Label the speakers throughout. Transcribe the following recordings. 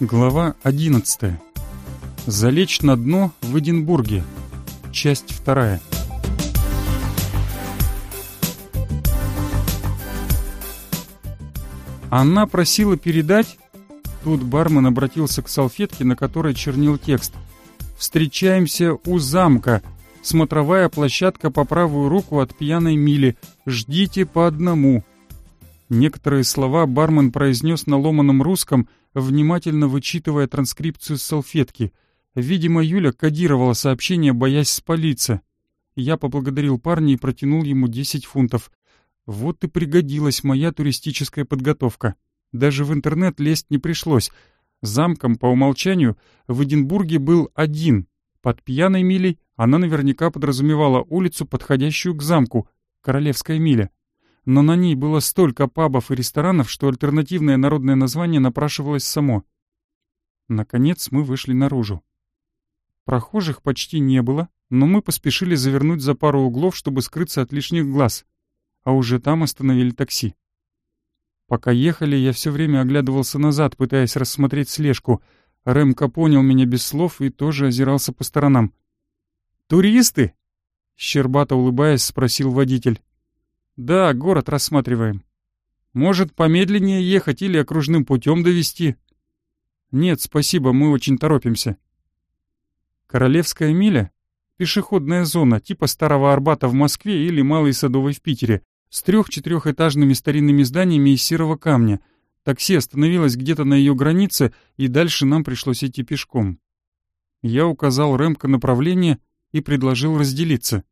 Speaker 1: Глава 11. Залечь на дно в Эдинбурге. Часть вторая. Она просила передать... Тут бармен обратился к салфетке, на которой чернил текст. «Встречаемся у замка. Смотровая площадка по правую руку от пьяной мили. Ждите по одному». Некоторые слова бармен произнес на ломаном русском, внимательно вычитывая транскрипцию с салфетки. Видимо, Юля кодировала сообщение, боясь спалиться. Я поблагодарил парня и протянул ему 10 фунтов. Вот и пригодилась моя туристическая подготовка. Даже в интернет лезть не пришлось. Замком по умолчанию в Эдинбурге был один. Под пьяной милей она наверняка подразумевала улицу, подходящую к замку, Королевская миля но на ней было столько пабов и ресторанов, что альтернативное народное название напрашивалось само. Наконец мы вышли наружу. Прохожих почти не было, но мы поспешили завернуть за пару углов, чтобы скрыться от лишних глаз, а уже там остановили такси. Пока ехали, я все время оглядывался назад, пытаясь рассмотреть слежку. Рэмко понял меня без слов и тоже озирался по сторонам. «Туристы?» — щербато улыбаясь, спросил водитель. «Да, город рассматриваем. Может, помедленнее ехать или окружным путем довести?» «Нет, спасибо, мы очень торопимся». Королевская миля — пешеходная зона типа Старого Арбата в Москве или Малой Садовой в Питере, с трех-четырехэтажными старинными зданиями из серого камня. Такси остановилось где-то на ее границе, и дальше нам пришлось идти пешком. Я указал Рэмко направление и предложил разделиться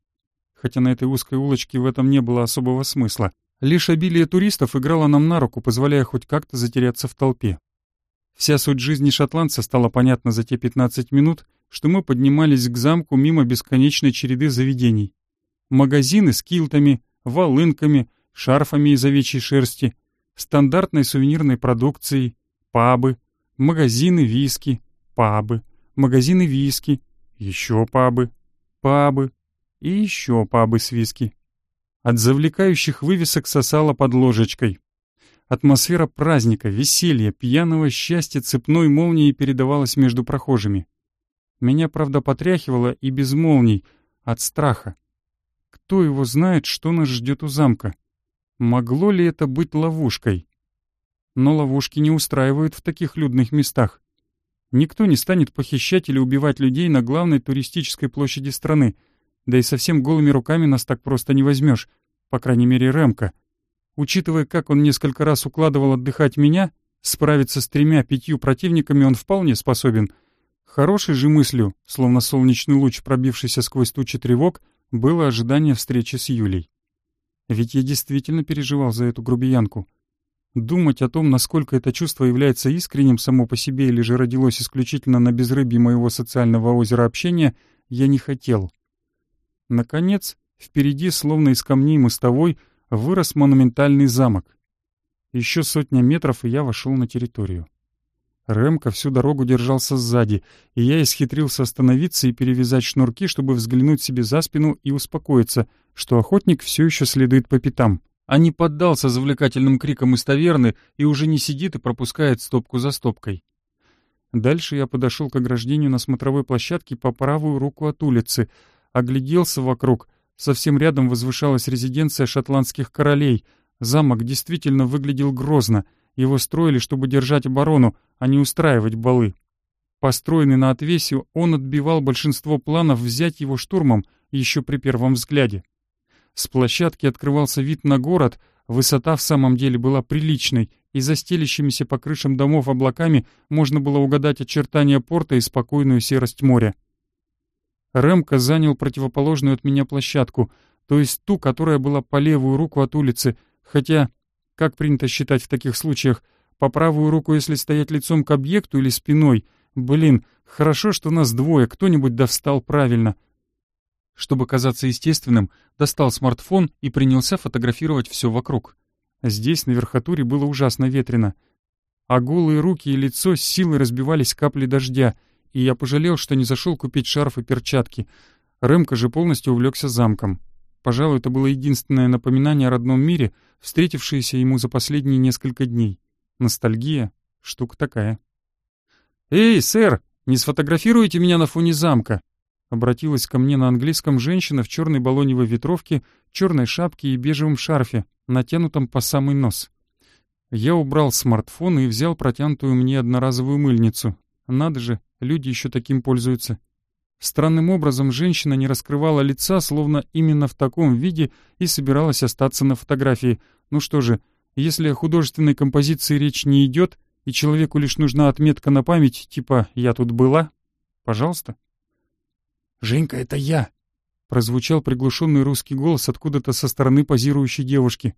Speaker 1: хотя на этой узкой улочке в этом не было особого смысла. Лишь обилие туристов играло нам на руку, позволяя хоть как-то затеряться в толпе. Вся суть жизни шотландца стала понятна за те 15 минут, что мы поднимались к замку мимо бесконечной череды заведений. Магазины с килтами, волынками, шарфами из овечьей шерсти, стандартной сувенирной продукцией, пабы, магазины виски, пабы, магазины виски, еще пабы, пабы, и еще пабы с виски. От завлекающих вывесок сосало под ложечкой. Атмосфера праздника, веселья, пьяного счастья цепной молнией передавалась между прохожими. Меня, правда, потряхивало и без молний, от страха. Кто его знает, что нас ждет у замка? Могло ли это быть ловушкой? Но ловушки не устраивают в таких людных местах. Никто не станет похищать или убивать людей на главной туристической площади страны — да и совсем голыми руками нас так просто не возьмешь, по крайней мере, Рэмка. Учитывая, как он несколько раз укладывал отдыхать меня, справиться с тремя-пятью противниками он вполне способен. Хорошей же мыслью, словно солнечный луч, пробившийся сквозь тучи тревог, было ожидание встречи с Юлей. Ведь я действительно переживал за эту грубиянку. Думать о том, насколько это чувство является искренним само по себе или же родилось исключительно на безрыбье моего социального озера общения, я не хотел. Наконец, впереди, словно из камней мостовой, вырос монументальный замок. Еще сотня метров, и я вошел на территорию. Рэмко всю дорогу держался сзади, и я исхитрился остановиться и перевязать шнурки, чтобы взглянуть себе за спину и успокоиться, что охотник все еще следует по пятам, а не поддался завлекательным крикам из таверны и уже не сидит и пропускает стопку за стопкой. Дальше я подошел к ограждению на смотровой площадке по правую руку от улицы — Огляделся вокруг. Совсем рядом возвышалась резиденция шотландских королей. Замок действительно выглядел грозно. Его строили, чтобы держать оборону, а не устраивать балы. Построенный на отвесе, он отбивал большинство планов взять его штурмом еще при первом взгляде. С площадки открывался вид на город, высота в самом деле была приличной, и за стелящимися по крышам домов облаками можно было угадать очертания порта и спокойную серость моря. Рэмко занял противоположную от меня площадку, то есть ту, которая была по левую руку от улицы, хотя, как принято считать в таких случаях, по правую руку, если стоять лицом к объекту или спиной. Блин, хорошо, что нас двое, кто-нибудь да встал правильно. Чтобы казаться естественным, достал смартфон и принялся фотографировать все вокруг. Здесь, на верхотуре, было ужасно ветрено. А голые руки и лицо с силой разбивались капли дождя — и я пожалел, что не зашел купить шарф и перчатки. Рэмка же полностью увлекся замком. Пожалуй, это было единственное напоминание о родном мире, встретившееся ему за последние несколько дней. Ностальгия — штука такая. «Эй, сэр, не сфотографируйте меня на фоне замка!» Обратилась ко мне на английском женщина в черной балоневой ветровке, черной шапке и бежевом шарфе, натянутом по самый нос. Я убрал смартфон и взял протянутую мне одноразовую мыльницу. Надо же, люди еще таким пользуются. Странным образом женщина не раскрывала лица, словно именно в таком виде и собиралась остаться на фотографии. Ну что же, если о художественной композиции речь не идет, и человеку лишь нужна отметка на память, типа «я тут была», пожалуйста.
Speaker 2: «Женька, это я!»
Speaker 1: — прозвучал приглушенный русский голос откуда-то со стороны позирующей девушки.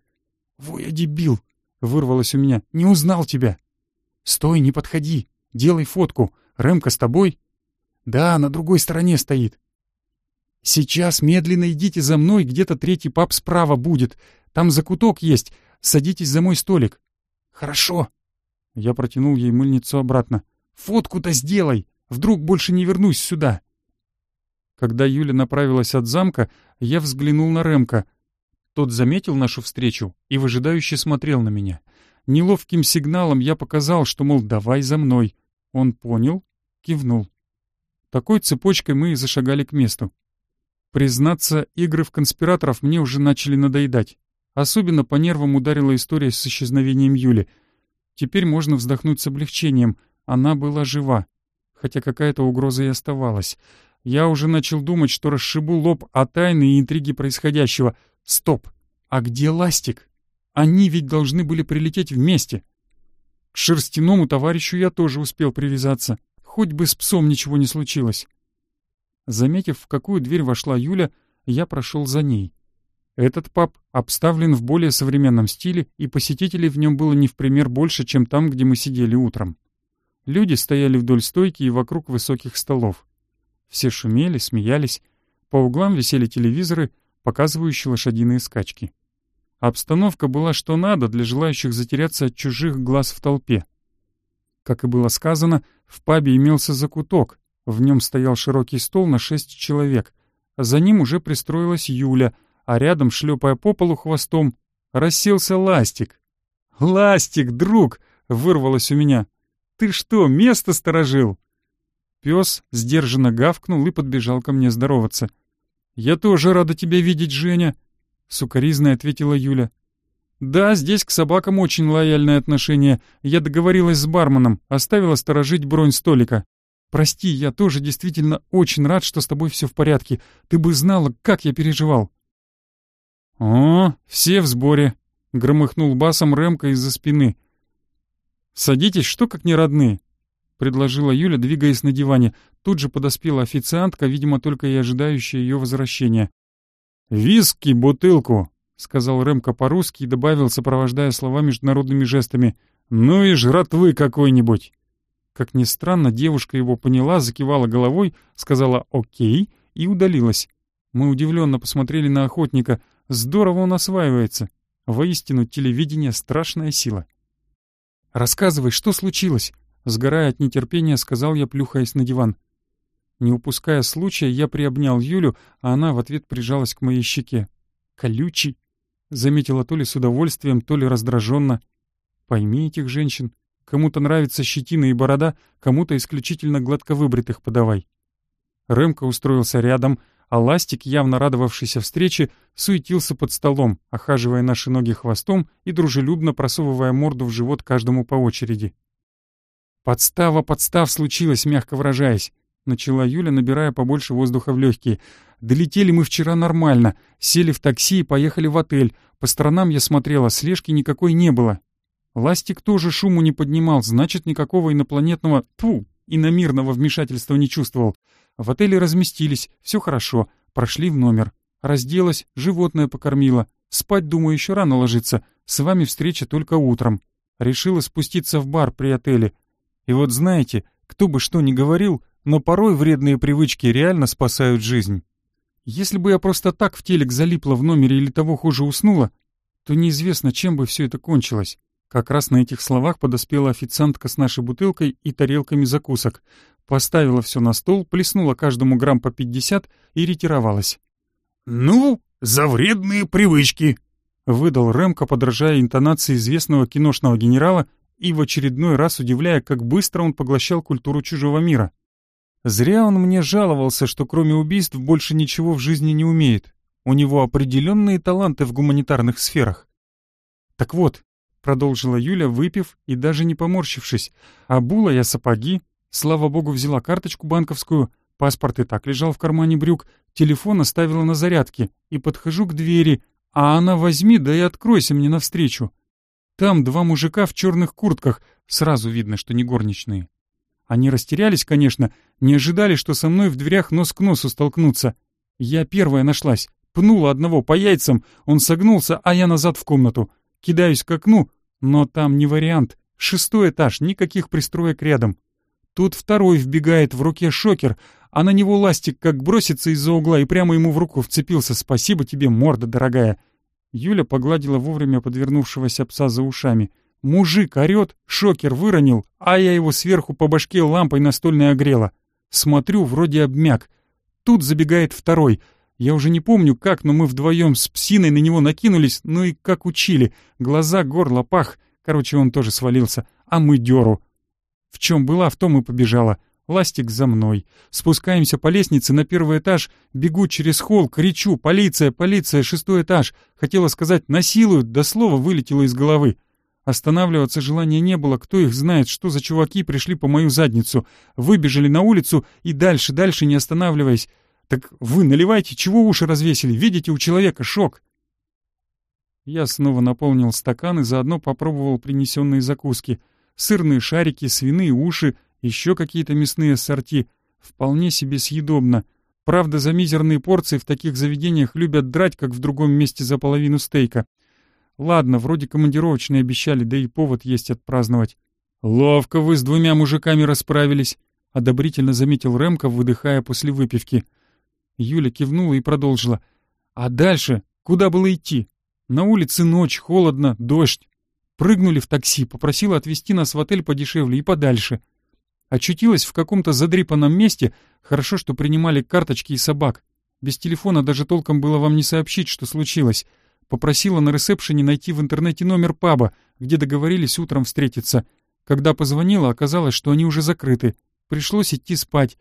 Speaker 2: «Воя дебил!» — вырвалось у меня. «Не узнал тебя!» «Стой, не подходи! Делай фотку! Рэмка с тобой?» «Да, на другой стороне стоит». «Сейчас медленно идите за мной, где-то третий пап справа будет. Там закуток есть. Садитесь за мой столик».
Speaker 1: «Хорошо». Я протянул ей мыльницу обратно. «Фотку-то сделай! Вдруг больше не вернусь сюда!» Когда Юля направилась от замка, я взглянул на Ремка. Тот заметил нашу встречу и выжидающе смотрел на меня. Неловким сигналом я показал, что, мол, давай за мной. Он понял, кивнул. Такой цепочкой мы и зашагали к месту. Признаться, игры в конспираторов мне уже начали надоедать. Особенно по нервам ударила история с исчезновением Юли. Теперь можно вздохнуть с облегчением. Она была жива. Хотя какая-то угроза и оставалась. Я уже начал думать, что расшибу лоб о тайны и интриги происходящего. Стоп! А где Ластик? Они ведь должны были прилететь вместе. К шерстяному товарищу я тоже успел привязаться. Хоть бы с псом ничего не случилось. Заметив, в какую дверь вошла Юля, я прошел за ней. Этот паб обставлен в более современном стиле, и посетителей в нем было не в пример больше, чем там, где мы сидели утром. Люди стояли вдоль стойки и вокруг высоких столов. Все шумели, смеялись. По углам висели телевизоры, показывающие лошадиные скачки. Обстановка была что надо для желающих затеряться от чужих глаз в толпе. Как и было сказано, в пабе имелся закуток. В нем стоял широкий стол на шесть человек. За ним уже пристроилась Юля, а рядом, шлепая по полу хвостом, расселся Ластик. «Ластик, друг!» — вырвалось у меня. «Ты что, место сторожил?» Пес сдержанно гавкнул и подбежал ко мне здороваться. «Я тоже рада тебя видеть, Женя», — сукоризно ответила Юля. «Да, здесь к собакам очень лояльное отношение. Я договорилась с барменом, оставила сторожить бронь столика. Прости, я тоже действительно очень рад, что с тобой все в порядке. Ты бы знала, как я переживал». «О, все в сборе», — громыхнул басом Ремка из-за спины. «Садитесь, что как не родные предложила Юля, двигаясь на диване. Тут же подоспела официантка, видимо, только и ожидающая ее возвращения. «Виски, бутылку!» — сказал Ремко по-русски и добавил, сопровождая слова международными жестами. «Ну и жратвы какой-нибудь!» Как ни странно, девушка его поняла, закивала головой, сказала «Окей» и удалилась. Мы удивленно посмотрели на охотника. Здорово он осваивается. Воистину, телевидение — страшная сила. «Рассказывай, что случилось?» Сгорая от нетерпения, сказал я, плюхаясь на диван. Не упуская случая, я приобнял Юлю, а она в ответ прижалась к моей щеке. «Колючий!» — заметила то ли с удовольствием, то ли раздраженно. «Пойми этих женщин. Кому-то нравится щетина и борода, кому-то исключительно гладко выбритых подавай». Рэмка устроился рядом, а Ластик, явно радовавшийся встрече, суетился под столом, охаживая наши ноги хвостом и дружелюбно просовывая морду в живот каждому по очереди. «Подстава подстав случилась, мягко выражаясь», — начала Юля, набирая побольше воздуха в легкие. «Долетели мы вчера нормально, сели в такси и поехали в отель. По сторонам я смотрела, слежки никакой не было. Ластик тоже шуму не поднимал, значит, никакого инопланетного, тьфу, иномирного вмешательства не чувствовал. В отеле разместились, все хорошо, прошли в номер. Разделась, животное покормила. Спать, думаю, еще рано ложиться. С вами встреча только утром. Решила спуститься в бар при отеле. И вот знаете, кто бы что ни говорил, но порой вредные привычки реально спасают жизнь. Если бы я просто так в телек залипла в номере или того хуже уснула, то неизвестно, чем бы все это кончилось. Как раз на этих словах подоспела официантка с нашей бутылкой и тарелками закусок. Поставила все на стол, плеснула каждому грамм по пятьдесят и ретировалась.
Speaker 2: «Ну, за вредные привычки!»
Speaker 1: — выдал Рэмко, подражая интонации известного киношного генерала и в очередной раз удивляя, как быстро он поглощал культуру чужого мира. Зря он мне жаловался, что кроме убийств больше ничего в жизни не умеет. У него определенные таланты в гуманитарных сферах. Так вот, продолжила Юля, выпив и даже не поморщившись, обула я сапоги, слава богу, взяла карточку банковскую, паспорт и так лежал в кармане брюк, телефон оставила на зарядке и подхожу к двери, а она возьми да и откройся мне навстречу. Там два мужика в черных куртках, сразу видно, что не горничные. Они растерялись, конечно, не ожидали, что со мной в дверях нос к носу столкнутся. Я первая нашлась, пнула одного по яйцам, он согнулся, а я назад в комнату. Кидаюсь к окну, но там не вариант. Шестой этаж, никаких пристроек рядом. Тут второй вбегает, в руке шокер, а на него ластик как бросится из-за угла и прямо ему в руку вцепился. «Спасибо тебе, морда дорогая!» Юля погладила вовремя подвернувшегося пса за ушами. Мужик орёт, шокер выронил, а я его сверху по башке лампой настольной огрела. Смотрю, вроде обмяк. Тут забегает второй. Я уже не помню как, но мы вдвоем с псиной на него накинулись, ну и как учили. Глаза, горло, пах. Короче, он тоже свалился. А мы дёру. В чем была, в том и побежала. Ластик за мной. Спускаемся по лестнице на первый этаж, бегу через холл, кричу «Полиция! Полиция! Шестой этаж!» Хотела сказать «Насилуют!» до слова вылетело из головы. Останавливаться желания не было, кто их знает, что за чуваки пришли по мою задницу. Выбежали на улицу и дальше, дальше не останавливаясь. Так вы наливайте, чего уши развесили? Видите, у человека шок. Я снова наполнил стакан и заодно попробовал принесенные закуски. Сырные шарики, свиные уши — еще какие-то мясные сорти. Вполне себе съедобно. Правда, за мизерные порции в таких заведениях любят драть, как в другом месте за половину стейка. Ладно, вроде командировочные обещали, да и повод есть отпраздновать. «Ловко вы с двумя мужиками расправились», — одобрительно заметил Ремка, выдыхая после выпивки. Юля кивнула и продолжила. «А дальше? Куда было идти? На улице ночь, холодно, дождь. Прыгнули в такси, попросила отвезти нас в отель подешевле и подальше. Очутилась в каком-то задрипанном месте, хорошо, что принимали карточки и собак. Без телефона даже толком было вам не сообщить, что случилось. Попросила на ресепшене найти в интернете номер паба, где договорились утром встретиться. Когда позвонила, оказалось, что они уже закрыты. Пришлось идти спать.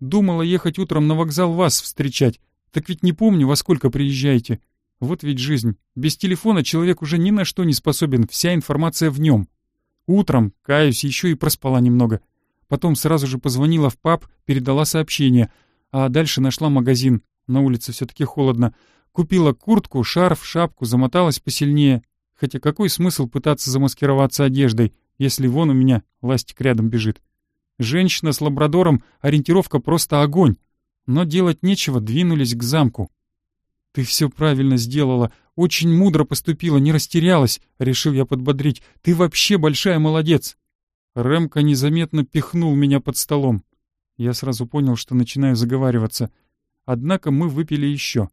Speaker 1: Думала ехать утром на вокзал вас встречать. Так ведь не помню, во сколько приезжаете. Вот ведь жизнь. Без телефона человек уже ни на что не способен, вся информация в нем. Утром, каюсь, еще и проспала немного. Потом сразу же позвонила в паб, передала сообщение. А дальше нашла магазин. На улице все-таки холодно. Купила куртку, шарф, шапку, замоталась посильнее. Хотя какой смысл пытаться замаскироваться одеждой, если вон у меня ластик рядом бежит? Женщина с лабрадором, ориентировка просто огонь. Но делать нечего, двинулись к замку. «Ты все правильно сделала, очень мудро поступила, не растерялась», — решил я подбодрить. «Ты вообще большая молодец». Рэмка незаметно пихнул меня под столом. Я сразу понял, что начинаю заговариваться. Однако мы выпили еще.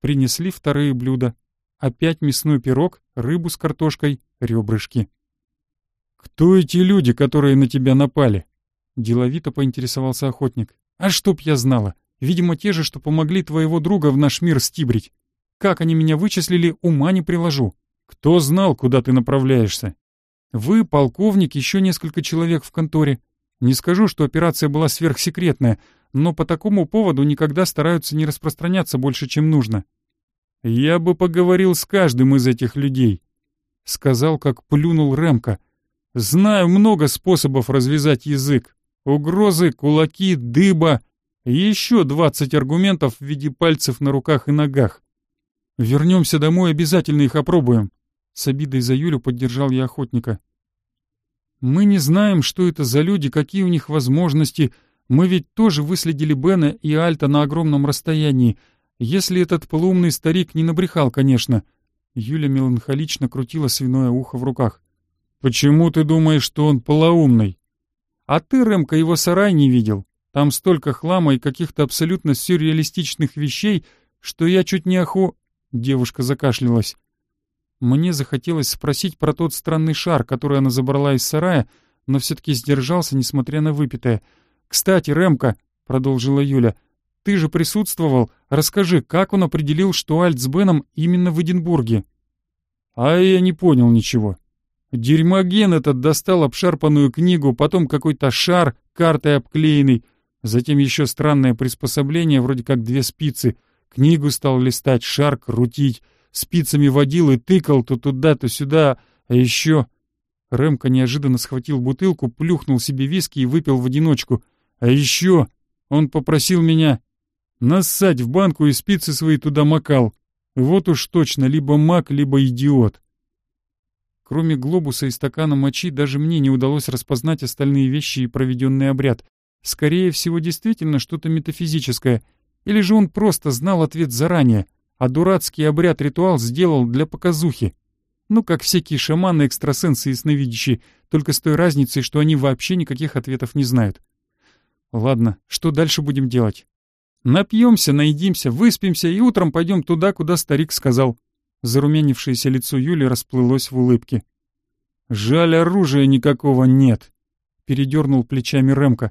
Speaker 1: Принесли вторые блюда. Опять мясной пирог, рыбу с картошкой, ребрышки. «Кто эти люди, которые на тебя напали?» Деловито поинтересовался охотник. «А чтоб я знала. Видимо, те же, что помогли твоего друга в наш мир стибрить. Как они меня вычислили, ума не приложу. Кто знал, куда ты направляешься? Вы, полковник, еще несколько человек в конторе. Не скажу, что операция была сверхсекретная, но по такому поводу никогда стараются не распространяться больше, чем нужно. Я бы поговорил с каждым из этих людей. Сказал, как плюнул Ремка. Знаю много способов развязать язык. Угрозы, кулаки, дыба. Еще двадцать аргументов в виде пальцев на руках и ногах. Вернемся домой, обязательно их опробуем. С обидой за Юлю поддержал я охотника. «Мы не знаем, что это за люди, какие у них возможности. Мы ведь тоже выследили Бена и Альта на огромном расстоянии. Если этот полуумный старик не набрехал, конечно». Юля меланхолично крутила свиное ухо в руках. «Почему ты думаешь, что он полоумный?» «А ты, Рэмка, его сарай не видел. Там столько хлама и каких-то абсолютно сюрреалистичных вещей, что я чуть не оху...» Девушка закашлялась. Мне захотелось спросить про тот странный шар, который она забрала из сарая, но все-таки сдержался, несмотря на выпитое. «Кстати, Ремка», — продолжила Юля, — «ты же присутствовал. Расскажи, как он определил, что Альт с Беном именно в Эдинбурге?» «А я не понял ничего». Дерьмоген этот достал обшарпанную книгу, потом какой-то шар, картой обклеенный, затем еще странное приспособление, вроде как две спицы. Книгу стал листать, шар крутить, спицами водил и тыкал то туда, то сюда, а еще... Рэмка неожиданно схватил бутылку, плюхнул себе виски и выпил в одиночку. А еще он попросил меня нассать в банку и спицы свои туда макал. Вот уж точно, либо маг, либо идиот. Кроме глобуса и стакана мочи, даже мне не удалось распознать остальные вещи и проведенный обряд. Скорее всего, действительно что-то метафизическое. Или же он просто знал ответ заранее, а дурацкий обряд-ритуал сделал для показухи. Ну, как всякие шаманы, экстрасенсы и сновидящие, только с той разницей, что они вообще никаких ответов не знают. Ладно, что дальше будем делать? Напьемся, наедимся, выспимся и утром пойдем туда, куда старик сказал. Зарумянившееся лицо Юли расплылось в улыбке. «Жаль, оружия никакого нет», — передернул плечами Ремка.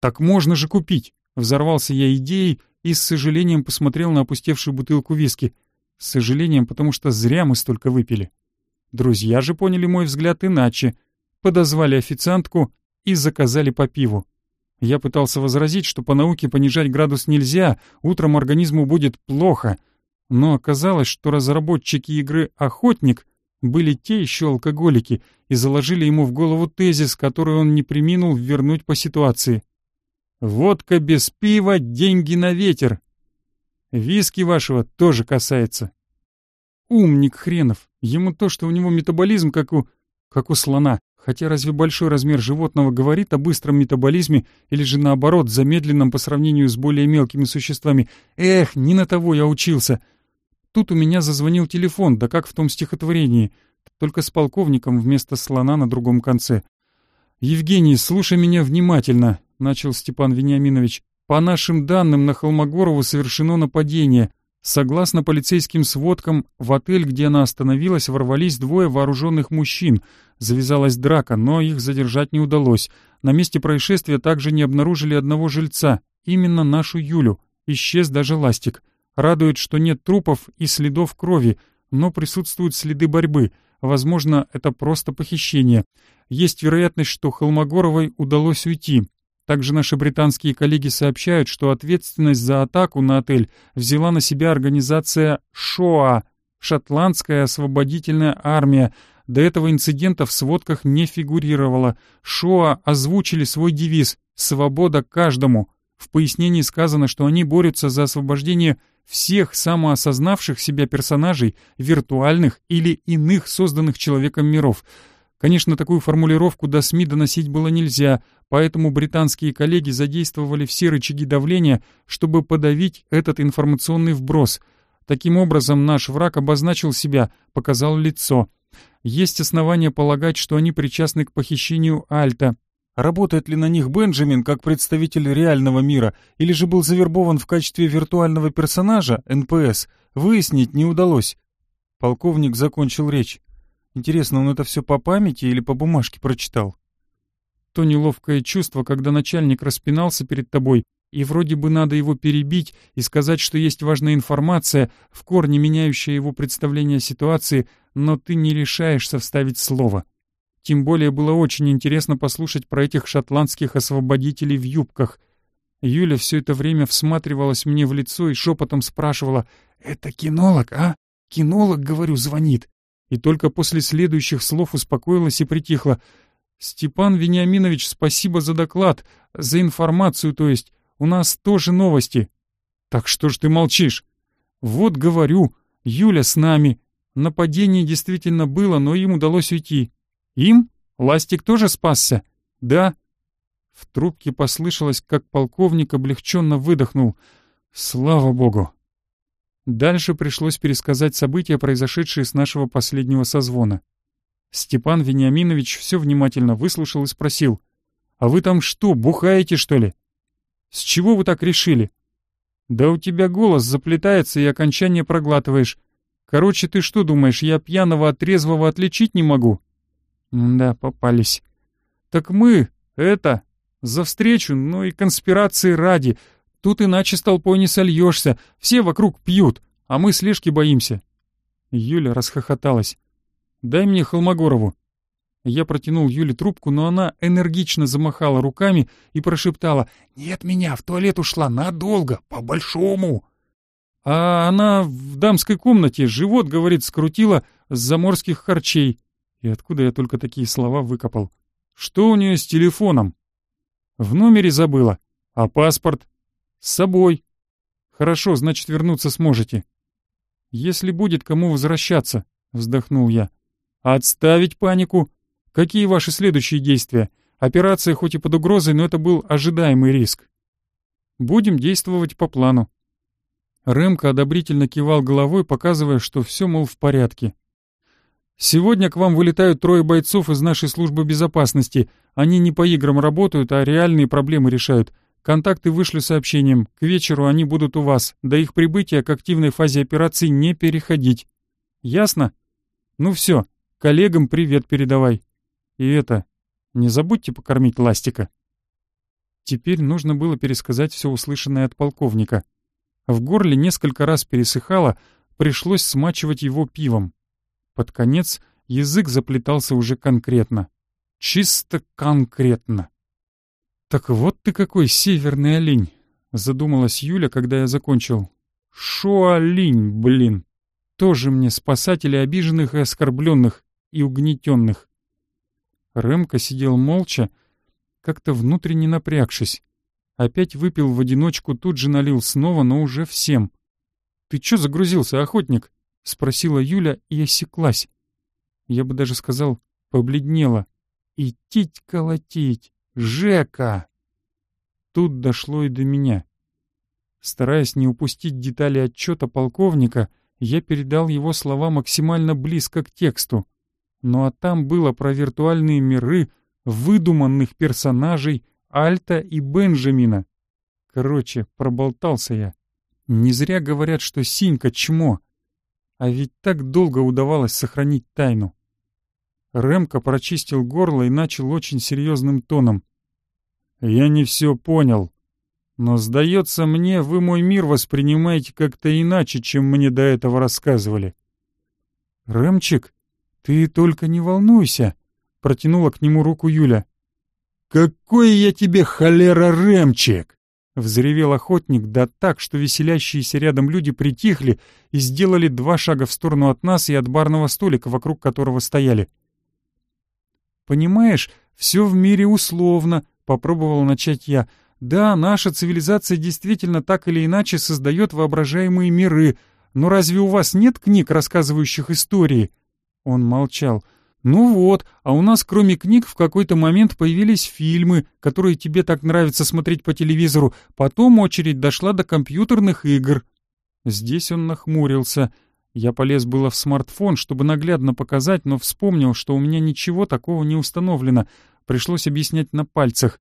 Speaker 1: «Так можно же купить!» — взорвался я идеей и с сожалением посмотрел на опустевшую бутылку виски. С сожалением, потому что зря мы столько выпили. Друзья же поняли мой взгляд иначе. Подозвали официантку и заказали по пиву. Я пытался возразить, что по науке понижать градус нельзя, утром организму будет плохо — но оказалось, что разработчики игры «Охотник» были те еще алкоголики и заложили ему в голову тезис, который он не приминул вернуть по ситуации. «Водка без пива, деньги на ветер». Виски вашего тоже касается. Умник хренов. Ему то, что у него метаболизм, как у... как у слона. Хотя разве большой размер животного говорит о быстром метаболизме или же наоборот, замедленном по сравнению с более мелкими существами? Эх, не на того я учился. Тут у меня зазвонил телефон, да как в том стихотворении, только с полковником вместо слона на другом конце. «Евгений, слушай меня внимательно», — начал Степан Вениаминович. «По нашим данным, на Холмогорову совершено нападение. Согласно полицейским сводкам, в отель, где она остановилась, ворвались двое вооруженных мужчин. Завязалась драка, но их задержать не удалось. На месте происшествия также не обнаружили одного жильца, именно нашу Юлю. Исчез даже ластик. Радует, что нет трупов и следов крови, но присутствуют следы борьбы. Возможно, это просто похищение. Есть вероятность, что Холмогоровой удалось уйти. Также наши британские коллеги сообщают, что ответственность за атаку на отель взяла на себя организация ШОА — Шотландская освободительная армия. До этого инцидента в сводках не фигурировало. ШОА озвучили свой девиз «Свобода каждому». В пояснении сказано, что они борются за освобождение всех самоосознавших себя персонажей, виртуальных или иных созданных человеком миров. Конечно, такую формулировку до СМИ доносить было нельзя, поэтому британские коллеги задействовали все рычаги давления, чтобы подавить этот информационный вброс. Таким образом, наш враг обозначил себя, показал лицо. Есть основания полагать, что они причастны к похищению Альта, Работает ли на них Бенджамин как представитель реального мира или же был завербован в качестве виртуального персонажа, НПС, выяснить не удалось. Полковник закончил речь. Интересно, он это все по памяти или по бумажке прочитал? То неловкое чувство, когда начальник распинался перед тобой, и вроде бы надо его перебить и сказать, что есть важная информация, в корне меняющая его представление о ситуации, но ты не решаешься вставить слово. Тем более было очень интересно послушать про этих шотландских освободителей в юбках. Юля все это время всматривалась мне в лицо и шепотом спрашивала «Это кинолог, а? Кинолог, говорю, звонит». И только после следующих слов успокоилась и притихла. «Степан Вениаминович, спасибо за доклад, за информацию, то есть. У нас тоже новости». «Так что ж ты молчишь?» «Вот говорю, Юля с нами. Нападение действительно было, но им удалось уйти. Им? Ластик тоже спасся? Да. В трубке послышалось, как полковник облегченно выдохнул. Слава богу. Дальше пришлось пересказать события, произошедшие с нашего последнего созвона. Степан Вениаминович все внимательно выслушал и спросил. «А вы там что, бухаете, что ли?» «С чего вы так решили?» «Да у тебя голос заплетается и окончание проглатываешь. Короче, ты что думаешь, я пьяного от трезвого отличить не могу?» Да, попались. Так мы, это, за встречу, ну и конспирации ради. Тут иначе с толпой не сольешься. Все вокруг пьют, а мы слежки боимся. Юля расхохоталась. Дай мне Холмогорову. Я протянул Юле трубку, но она энергично замахала руками и прошептала «Нет меня, в туалет ушла надолго, по-большому». А она в дамской комнате живот, говорит, скрутила с заморских харчей. И откуда я только такие слова выкопал? Что у нее с телефоном? В номере забыла. А паспорт? С собой. Хорошо, значит, вернуться сможете. Если будет кому возвращаться, вздохнул я. Отставить панику. Какие ваши следующие действия? Операция хоть и под угрозой, но это был ожидаемый риск. Будем действовать по плану. Рэмка одобрительно кивал головой, показывая, что все, мол, в порядке. «Сегодня к вам вылетают трое бойцов из нашей службы безопасности. Они не по играм работают, а реальные проблемы решают. Контакты вышли сообщением. К вечеру они будут у вас. До их прибытия к активной фазе операции не переходить. Ясно? Ну все, коллегам привет передавай. И это, не забудьте покормить ластика». Теперь нужно было пересказать все услышанное от полковника. В горле несколько раз пересыхало, пришлось смачивать его пивом. Под конец язык заплетался уже конкретно. Чисто конкретно. «Так вот ты какой северный олень!» — задумалась Юля, когда я закончил. «Шо олень, блин! Тоже мне спасатели обиженных и оскорбленных, и угнетенных!» Рэмка сидел молча, как-то внутренне напрягшись. Опять выпил в одиночку, тут же налил снова, но уже всем. «Ты чё загрузился, охотник?» — спросила Юля и осеклась. Я бы даже сказал, побледнела. «Идтить колотить! Жека!» Тут дошло и до меня. Стараясь не упустить детали отчета полковника, я передал его слова максимально близко к тексту. Ну а там было про виртуальные миры, выдуманных персонажей, Альта и Бенджамина. Короче, проболтался я. Не зря говорят, что синька чмо. А ведь так долго удавалось сохранить тайну. Ремка прочистил горло и начал очень серьезным тоном. «Я не все понял. Но, сдается мне, вы мой мир воспринимаете как-то иначе, чем мне до этого рассказывали». «Ремчик, ты только не волнуйся», — протянула к нему руку Юля. «Какой я тебе холера Ремчик!» Взревел охотник, да так, что веселящиеся рядом люди притихли и сделали два шага в сторону от нас и от барного столика, вокруг которого стояли. «Понимаешь, все в мире условно», — попробовал начать я. «Да, наша цивилизация действительно так или иначе создает воображаемые миры, но разве у вас нет книг, рассказывающих истории?» Он молчал. «Ну вот, а у нас кроме книг в какой-то момент появились фильмы, которые тебе так нравится смотреть по телевизору, потом очередь дошла до компьютерных игр». Здесь он нахмурился. Я полез было в смартфон, чтобы наглядно показать, но вспомнил, что у меня ничего такого не установлено. Пришлось объяснять на пальцах.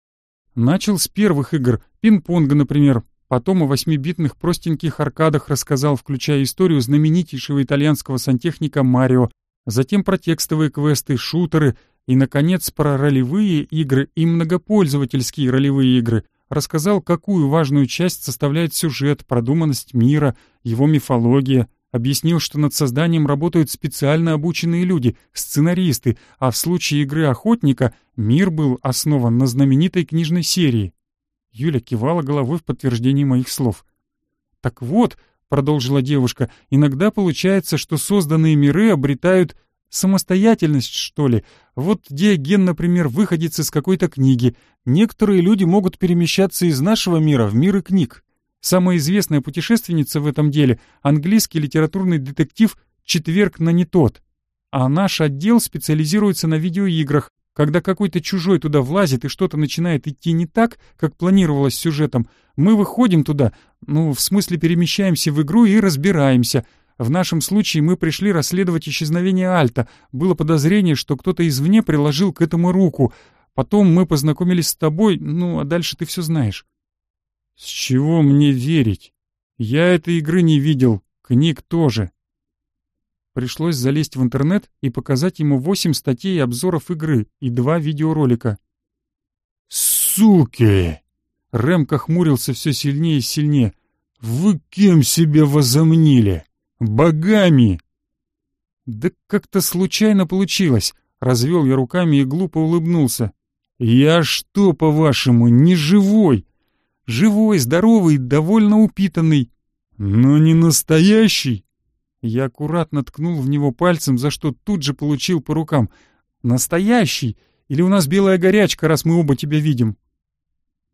Speaker 1: Начал с первых игр, пинг-понга, например. Потом о восьмибитных простеньких аркадах рассказал, включая историю знаменитейшего итальянского сантехника Марио, затем про текстовые квесты, шутеры и, наконец, про ролевые игры и многопользовательские ролевые игры. Рассказал, какую важную часть составляет сюжет, продуманность мира, его мифология. Объяснил, что над созданием работают специально обученные люди, сценаристы, а в случае игры «Охотника» мир был основан на знаменитой книжной серии. Юля кивала головой в подтверждении моих слов. «Так вот», продолжила девушка, иногда получается, что созданные миры обретают самостоятельность, что ли. Вот Диоген, например, выходец из какой-то книги. Некоторые люди могут перемещаться из нашего мира в миры книг. Самая известная путешественница в этом деле — английский литературный детектив «Четверг на не тот». А наш отдел специализируется на видеоиграх, когда какой-то чужой туда влазит и что-то начинает идти не так, как планировалось сюжетом, мы выходим туда, ну, в смысле перемещаемся в игру и разбираемся. В нашем случае мы пришли расследовать исчезновение Альта. Было подозрение, что кто-то извне приложил к этому руку. Потом мы познакомились с тобой, ну, а дальше ты все знаешь. С чего мне верить? Я этой игры не видел, книг тоже. Пришлось залезть в интернет и показать ему восемь статей и обзоров игры и два видеоролика. «Суки!» Ремка хмурился все сильнее и сильнее. «Вы кем себя возомнили? Богами!» «Да как-то случайно получилось. Развел я руками и глупо улыбнулся. «Я что, по-вашему, не живой?» «Живой, здоровый, довольно упитанный». «Но не настоящий?» Я аккуратно ткнул в него пальцем, за что тут же получил по рукам. «Настоящий? Или у нас белая горячка, раз мы оба тебя видим?»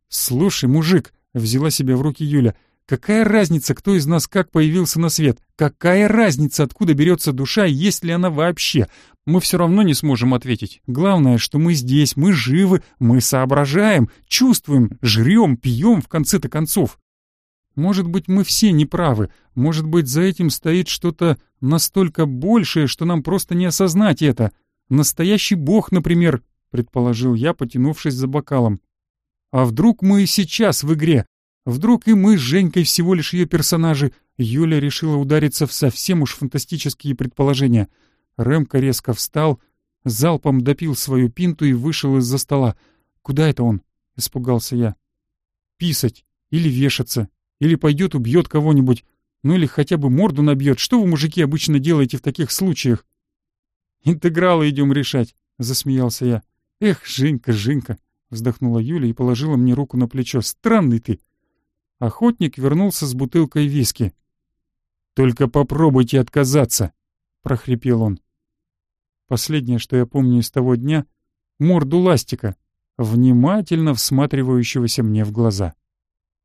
Speaker 1: «Слушай, мужик», — взяла себя в руки Юля, — «какая разница, кто из нас как появился на свет? Какая разница, откуда берется душа и есть ли она вообще? Мы все равно не сможем ответить. Главное, что мы здесь, мы живы, мы соображаем, чувствуем, жрем, пьем в конце-то концов. Может быть, мы все неправы, может быть, за этим стоит что-то настолько большее, что нам просто не осознать это. Настоящий бог, например, предположил я, потянувшись за бокалом. А вдруг мы и сейчас в игре? Вдруг и мы с Женькой всего лишь ее персонажи? Юля решила удариться в совсем уж фантастические предположения — Рэмка резко встал, залпом допил свою пинту и вышел из-за стола. «Куда это он?» — испугался я. «Писать. Или вешаться. Или пойдет убьет кого-нибудь. Ну или хотя бы морду набьет. Что вы, мужики, обычно делаете в таких случаях?» «Интегралы идем решать», — засмеялся я. «Эх, Женька, Женька!» — вздохнула Юля и положила мне руку на плечо. «Странный ты!» Охотник вернулся с бутылкой виски. «Только попробуйте отказаться!» — прохрипел он. Последнее, что я помню из того дня — морду ластика, внимательно всматривающегося мне в глаза.